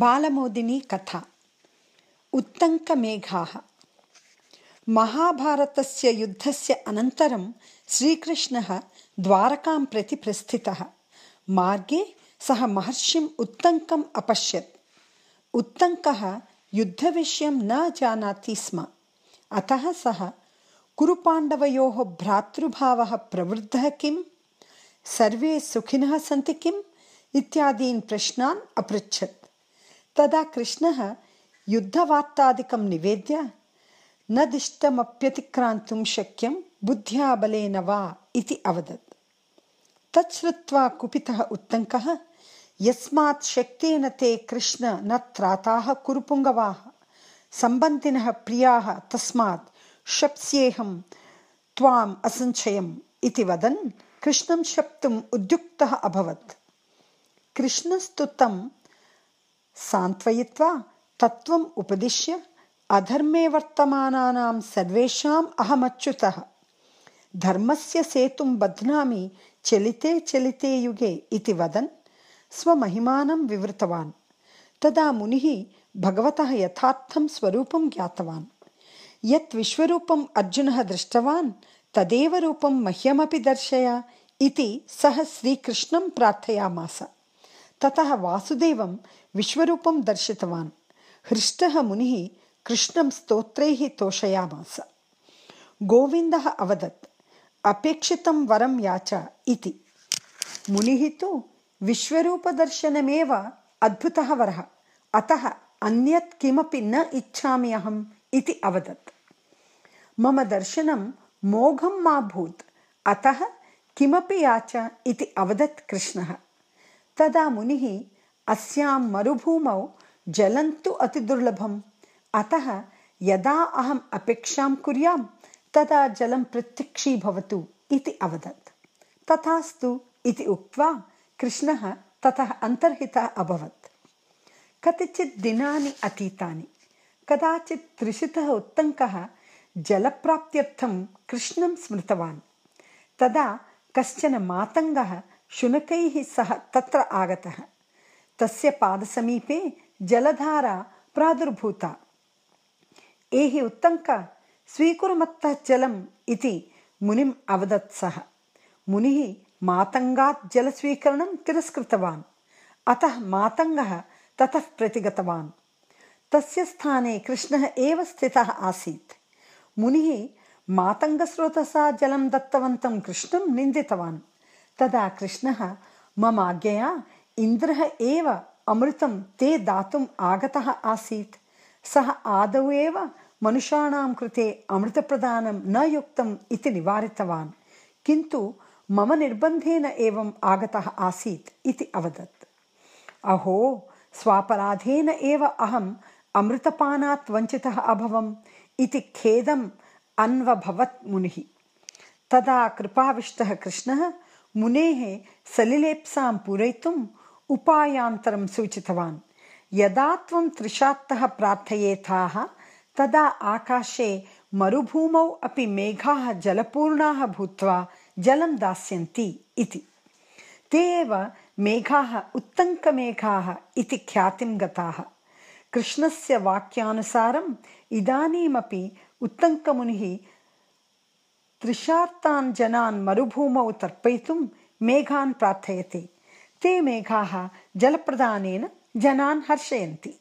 बालमोदिनी कथा उत्तङ्कमेघाः महाभारतस्य युद्धस्य अनन्तरं श्रीकृष्णः द्वारकां प्रति प्रस्थितः मार्गे सः महर्षिम् उत्तङ्कम् अपश्यत् उत्तङ्कः युद्धविषयं न जानाति स्म अतः सः कुरुपाण्डवयोः भ्रातृभावः प्रवृद्धः किम् सर्वे सुखिनः सन्ति किम् इत्यादीन् प्रश्नान् अपृच्छत् तदा कृष्णः युद्धवार्तादिकं निवेद्य न दिष्टमप्यतिक्रान्तुं शक्यं बुद्ध्या बलेन वा इति अवदत्। तच्छ्रुत्वा कुपितः उत्तङ्कः यस्मात् शक्तेन ते कृष्ण न त्राताः कुरुपुङ्गवाः। सम्बन्धिनः प्रियाः तस्मात् शप्स्येऽहं त्वाम् असञ्चयम् इति वदन् कृष्णं शप्तुम् उद्युक्तः अभवत्। कृष्णस्तु तं सान्त्वयित्वा तत्त्वम् उपदिश्य अधर्मे वर्तमानानां सर्वेषाम् अहमच्युतः। धर्मस्य सेतुं बध्नामि चलिते चलिते युगे इति वदन् स्वमहिमानं विवृतवान्। तदा मुनिः भगवतः यथार्थं स्वरूपं ज्ञातवान्। यत् विश्वरूपम् अर्जुनः दृष्टवान् तदेव रूपं मह्यमपि दर्शय इति सः श्रीकृष्णं प्रार्थयामास ततः वासुदेवं विश्वरूपं दर्शितवान्। हृष्टः मुनिः कृष्णं स्तोत्रैः तोषयामास। गोविन्दः अवदत् अपेक्षितं वरं याच इति। मुनिः तु विश्वरूपदर्शनमेव अद्भुतः वरः। अतः अन्यत् किमपि न इच्छामि अहम् इति अवदत्। मम दर्शनं मोघं मा भूत्। अतः किमपि याच इति अवदत् कृष्णः तदा मुनिः अस्यां मरुभूमौ जलं तु अतिदुर्लभम्। अतः यदा अहम् अपेक्षां कुर्यां तदा जलं प्रत्यक्षीभवतु इति अवदत्। तथास्तु इति उक्त्वा कृष्णः ततः अन्तर्हितः अभवत्। कतिचित् दिनानि अतीतानि कदाचित् त्रिषितः उत्तङ्कः जलप्राप्त्यर्थं कृष्णं स्मृतवान्। तदा कश्चन मातङ्गः शुनकैः सह तत्र आगतः। तस्य पादसमीपे जलधारा प्रादुर्भूता। एहि उत्तङ्क स्वीकुर्मत्तः जलम् इति मुनिम् अवदत् सः। मुनिः मातङ्गात् जलस्वीकरणं तिरस्कृतवान्। अतः मातङ्गः ततः प्रतिगतवान्। तस्य स्थाने कृष्णः एव स्थितः आसीत्। मुनिः मातङ्गस्रोतसा जलं दत्तवन्तं कृष्णं निन्दितवान् तदा कृष्णः मम आज्ञया इन्द्रः एव अमृतं ते दातुम् आगतः आसीत्। सः आदौ एव मनुष्याणां कृते अमृतप्रदानं न युक्तम् इति निवारितवान्। किन्तु मम निर्बन्धेन एवम् आगतः आसीत् इति अवदत्। अहो स्वापराधेन एव अहम् अमृतपानात् वञ्चितः अभवम् इति खेदम् अन्वभवत् मुनिः। तदा कृपाविष्टः कृष्णः मुनेः सलिलेप्सां पूरयितुम् उपायान्तरं सूचितवान्। यदा त्वं त्रिशात्तः प्रार्थयेथाः तदा आकाशे मरुभूमौ अपि मेघाः जलपूर्णाः भूत्वा जलं दास्यन्ति इति। ते एव मेघाः उत्तङ्कमेघाः इति ख्यातिं गताः। कृष्णस्य वाक्यानुसारम् इदानीमपि उत्तङ्कमुनिः त्रिशार्तान् जनान् मरुभूमौ तर्पयितुं मेघान् प्रार्थयति. ते मेघाः जलप्रदानेन जनान् हर्षयन्ति